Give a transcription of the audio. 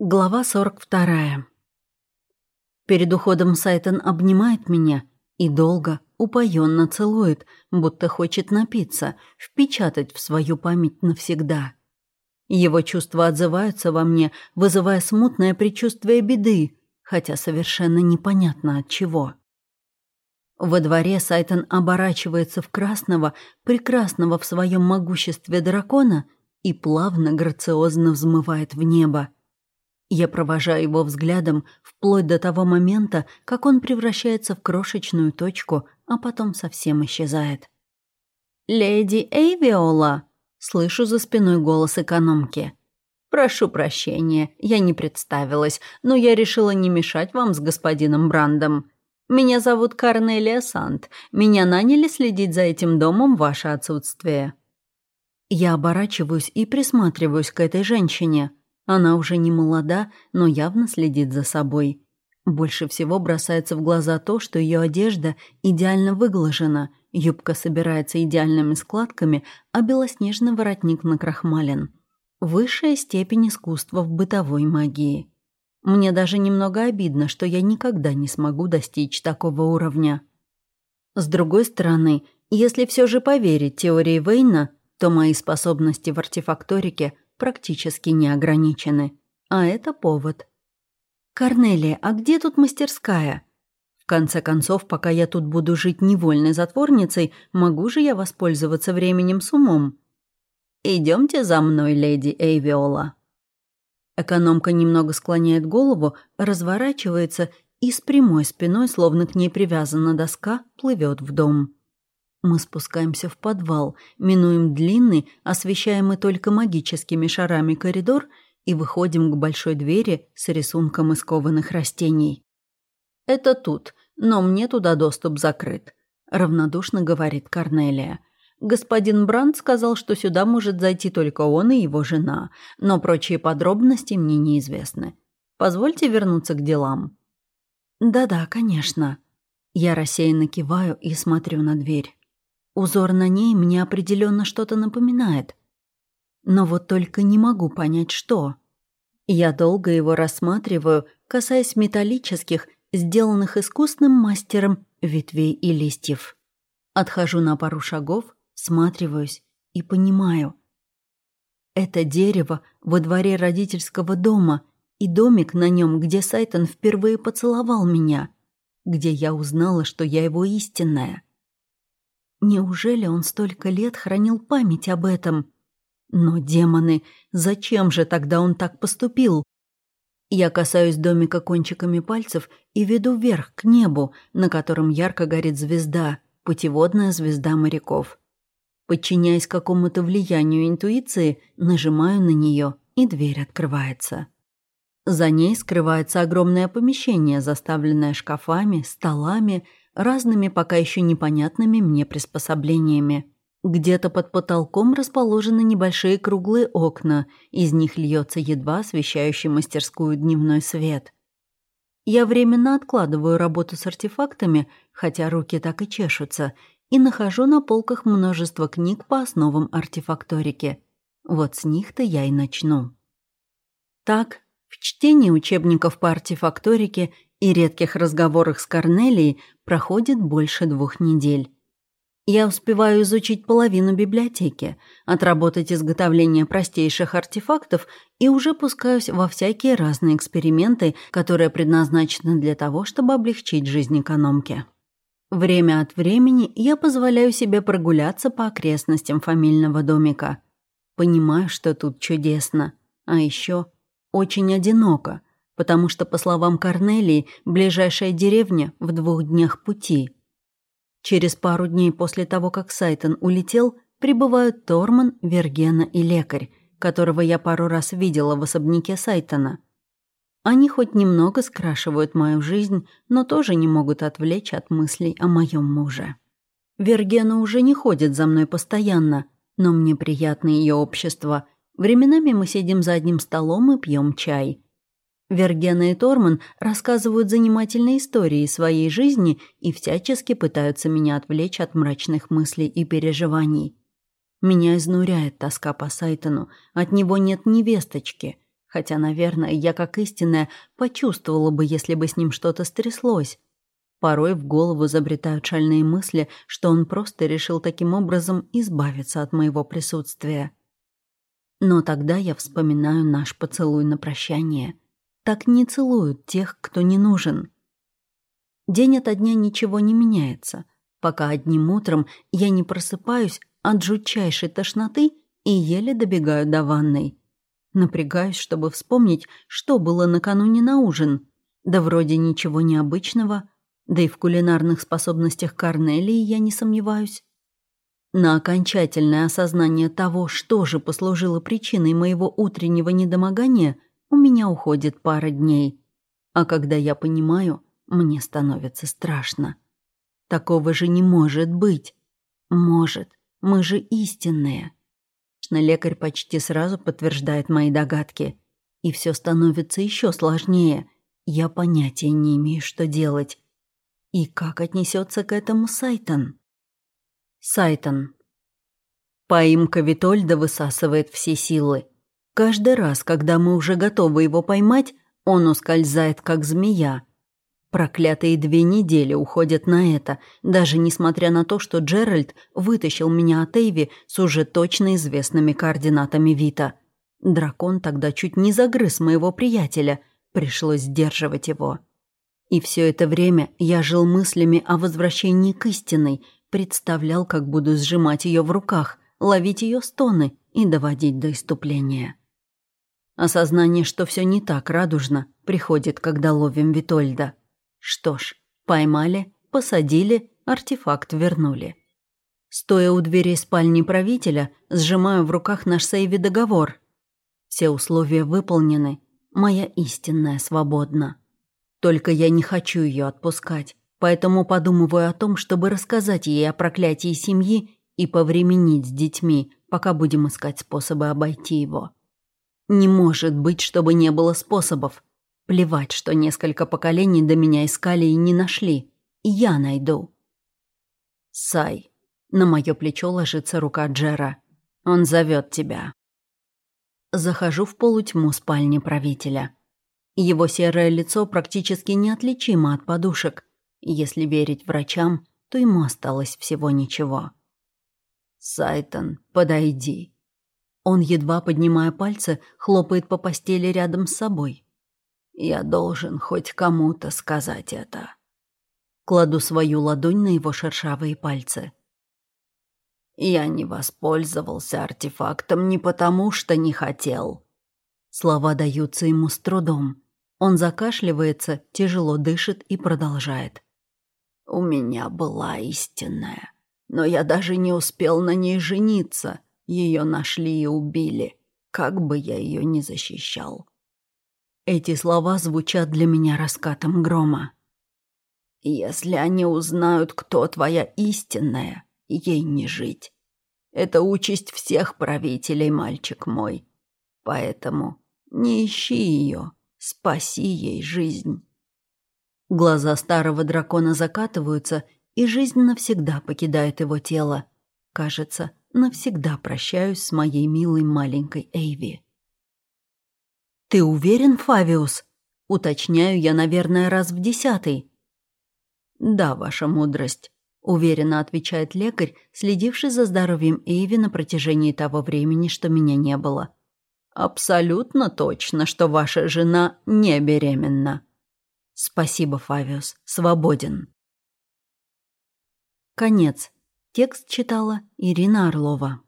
Глава 42. Перед уходом Сайтон обнимает меня и долго, упоенно целует, будто хочет напиться, впечатать в свою память навсегда. Его чувства отзываются во мне, вызывая смутное предчувствие беды, хотя совершенно непонятно от чего. Во дворе Сайтон оборачивается в красного, прекрасного в своем могуществе дракона и плавно, грациозно взмывает в небо. Я провожаю его взглядом вплоть до того момента, как он превращается в крошечную точку, а потом совсем исчезает. «Леди Эйвиола!» — слышу за спиной голос экономки. «Прошу прощения, я не представилась, но я решила не мешать вам с господином Брандом. Меня зовут Карнелия Сант. Меня наняли следить за этим домом в ваше отсутствие». Я оборачиваюсь и присматриваюсь к этой женщине — она уже не молода, но явно следит за собой. Больше всего бросается в глаза то, что ее одежда идеально выглажена, юбка собирается идеальными складками, а белоснежный воротник накрахмален. Высшая степень искусства в бытовой магии. Мне даже немного обидно, что я никогда не смогу достичь такого уровня. С другой стороны, если все же поверить теории Вейна, то мои способности в артефакторике – практически не ограничены. А это повод. «Корнелия, а где тут мастерская?» В конце концов, пока я тут буду жить невольной затворницей, могу же я воспользоваться временем с умом. Идемте за мной, леди Эйвиола». Экономка немного склоняет голову, разворачивается и с прямой спиной, словно к ней привязана доска, плывет в дом. Мы спускаемся в подвал, минуем длинный, освещаемый только магическими шарами коридор и выходим к большой двери с рисунком из кованых растений. «Это тут, но мне туда доступ закрыт», — равнодушно говорит Корнелия. «Господин Брандт сказал, что сюда может зайти только он и его жена, но прочие подробности мне неизвестны. Позвольте вернуться к делам». «Да-да, конечно». Я рассеянно киваю и смотрю на дверь. Узор на ней мне определенно что-то напоминает. Но вот только не могу понять, что. Я долго его рассматриваю, касаясь металлических, сделанных искусным мастером ветвей и листьев. Отхожу на пару шагов, сматриваюсь и понимаю. Это дерево во дворе родительского дома и домик на нем, где Сайтон впервые поцеловал меня, где я узнала, что я его истинная. Неужели он столько лет хранил память об этом? Но, демоны, зачем же тогда он так поступил? Я касаюсь домика кончиками пальцев и веду вверх, к небу, на котором ярко горит звезда, путеводная звезда моряков. Подчиняясь какому-то влиянию интуиции, нажимаю на нее, и дверь открывается. За ней скрывается огромное помещение, заставленное шкафами, столами, разными пока еще непонятными мне приспособлениями. Где-то под потолком расположены небольшие круглые окна, из них льется едва освещающий мастерскую дневной свет. Я временно откладываю работу с артефактами, хотя руки так и чешутся, и нахожу на полках множество книг по основам артефакторики. Вот с них-то я и начну. Так, в чтении учебников по артефакторике и редких разговорах с Корнелией проходит больше двух недель. Я успеваю изучить половину библиотеки, отработать изготовление простейших артефактов и уже пускаюсь во всякие разные эксперименты, которые предназначены для того, чтобы облегчить жизнь экономки. Время от времени я позволяю себе прогуляться по окрестностям фамильного домика. Понимаю, что тут чудесно, а еще очень одиноко, потому что, по словам Корнелии, ближайшая деревня в двух днях пути. Через пару дней после того, как Сайтон улетел, прибывают Торман, Вергена и лекарь, которого я пару раз видела в особняке Сайтона. Они хоть немного скрашивают мою жизнь, но тоже не могут отвлечь от мыслей о моем муже. Вергена уже не ходит за мной постоянно, но мне приятно ее общество. Временами мы сидим за одним столом и пьем чай. Вергена и Торман рассказывают занимательные истории своей жизни и всячески пытаются меня отвлечь от мрачных мыслей и переживаний. Меня изнуряет тоска по Сайтону, от него нет невесточки, Хотя, наверное, я как истинная почувствовала бы, если бы с ним что-то стряслось. Порой в голову забретают шальные мысли, что он просто решил таким образом избавиться от моего присутствия. Но тогда я вспоминаю наш поцелуй на прощание. Так не целуют тех, кто не нужен. День ото дня ничего не меняется, пока одним утром я не просыпаюсь от жутчайшей тошноты и еле добегаю до ванной. Напрягаюсь, чтобы вспомнить, что было накануне на ужин. Да вроде ничего необычного, да и в кулинарных способностях Корнелии я не сомневаюсь. На окончательное осознание того, что же послужило причиной моего утреннего недомогания, у меня уходит пара дней. А когда я понимаю, мне становится страшно. Такого же не может быть. Может, мы же истинные. Лекарь почти сразу подтверждает мои догадки. И все становится еще сложнее. Я понятия не имею, что делать. И как отнесется к этому Сайтон? Сайтон. Поимка Витольда высасывает все силы. Каждый раз, когда мы уже готовы его поймать, он ускользает, как змея. Проклятые две недели уходят на это, даже несмотря на то, что Джеральд вытащил меня от Эйви с уже точно известными координатами Вита. Дракон тогда чуть не загрыз моего приятеля, пришлось сдерживать его. И все это время я жил мыслями о возвращении к истинной, представлял, как буду сжимать ее в руках, ловить ее стоны и доводить до иступления. Осознание, что все не так радужно, приходит, когда ловим Витольда. Что ж, поймали, посадили, артефакт вернули. Стоя у двери спальни правителя, сжимаю в руках наш сейви договор. Все условия выполнены, моя истинная свободна. Только я не хочу ее отпускать, поэтому подумываю о том, чтобы рассказать ей о проклятии семьи и повременить с детьми, пока будем искать способы обойти его. Не может быть, чтобы не было способов. Плевать, что несколько поколений до меня искали и не нашли. Я найду. Сай. На мое плечо ложится рука Джера. Он зовет тебя. Захожу в полутьму спальни правителя. Его серое лицо практически неотличимо от подушек. Если верить врачам, то ему осталось всего ничего. «Сайтон, подойди». Он, едва поднимая пальцы, хлопает по постели рядом с собой. Я должен хоть кому-то сказать это. Кладу свою ладонь на его шершавые пальцы. Я не воспользовался артефактом не потому, что не хотел. Слова даются ему с трудом. Он закашливается, тяжело дышит и продолжает. У меня была истинная, но я даже не успел на ней жениться. Ее нашли и убили, как бы я ее ни защищал. Эти слова звучат для меня раскатом грома. «Если они узнают, кто твоя истинная, ей не жить. Это участь всех правителей, мальчик мой. Поэтому не ищи ее, спаси ей жизнь». Глаза старого дракона закатываются, и жизнь навсегда покидает его тело. Кажется, навсегда прощаюсь с моей милой маленькой Эйви. «Ты уверен, Фавиус?» Уточняю я, наверное, раз в десятый. «Да, ваша мудрость», — уверенно отвечает лекарь, следивший за здоровьем Эйви на протяжении того времени, что меня не было. «Абсолютно точно, что ваша жена не беременна». «Спасибо, Фавиус. Свободен». Конец. Текст читала Ирина Орлова.